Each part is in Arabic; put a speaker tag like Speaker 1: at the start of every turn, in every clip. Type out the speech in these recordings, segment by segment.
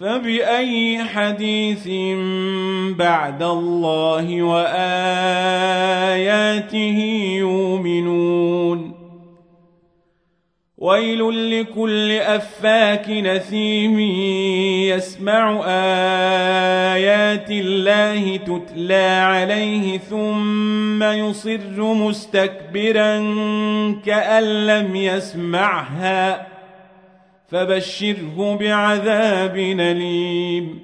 Speaker 1: فبأي حديث بعد الله وآياته يؤمنون؟ ويل لكل أفاك نثيم يسمع آيات الله تتلى عليه ثم يصر مستكبرا كأن لم يسمعها. فبشره بعذاب أليم.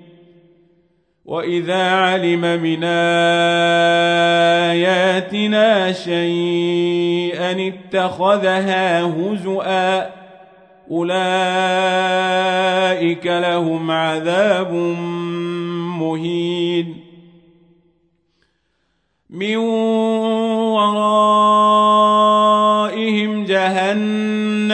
Speaker 1: وإذا علم من آياتنا شيئا اتخذها هزؤا أولئك لهم عذاب مهين. من ورائهم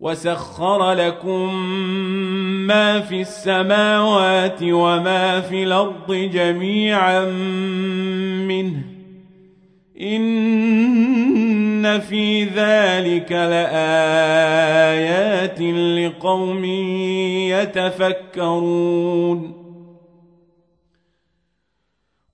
Speaker 1: وسخر لكم ما في السماوات وما في الأرض جميعا منه إن في ذلك لآيات لقوم يتفكرون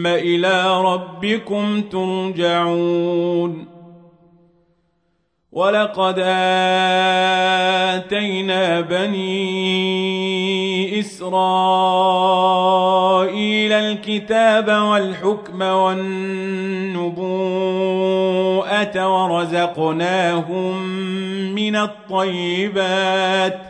Speaker 1: ثم إلى ربكم ترجعون. ولقد آتينا بني إسرائيل الكتاب والحكم والنبوءة ورزقناهم من الطيبات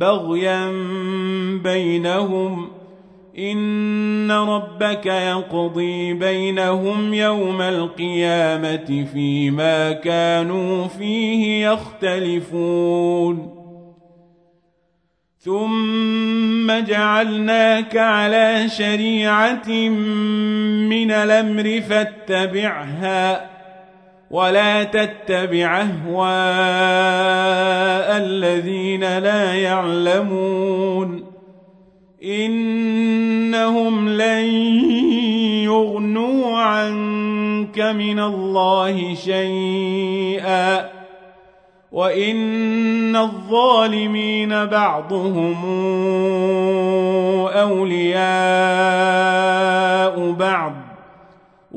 Speaker 1: بغيا بينهم إن ربك يقضي بينهم يوم القيامة فيما كانوا فيه يختلفون ثم جعلناك على شريعة من الأمر فاتبعها ولا تتبع أهواء الذين لا يعلمون. إنهم لن يغنوا عنك من الله شيئا. وإن الظالمين بعضهم أولياء بعض.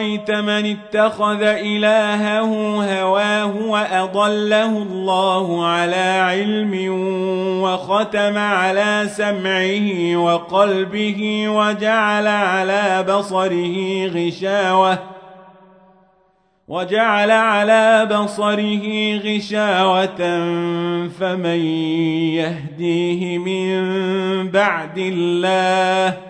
Speaker 1: أفرايت من اتخذ إلهه هواه وأضله الله على علم وختم على سمعه وقلبه وجعل على بصره غشاوة وجعل على بصره غشاوة فمن يهديه من بعد الله ۖ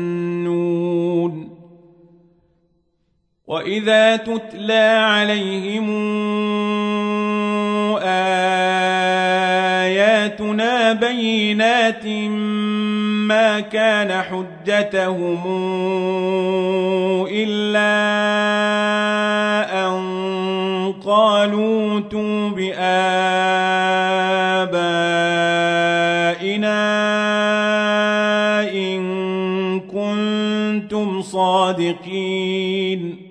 Speaker 1: وإذا تتلى عليهم آياتنا بينات ما كان حجتهم إلا أن قالوا تو بآبائنا إن كنتم صادقين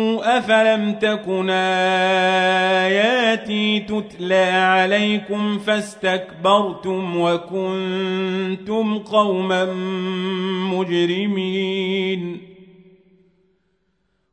Speaker 1: أفلم تكن آياتي تتلى عليكم فاستكبرتم وكنتم قوما مجرمين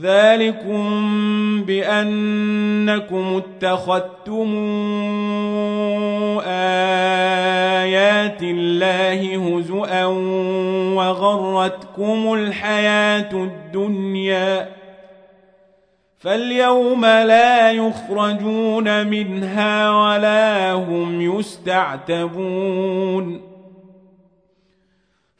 Speaker 1: ذلكم بأنكم اتخذتم آيات الله هزؤا وغرتكم الحياة الدنيا فاليوم لا يخرجون منها ولا هم يستعتبون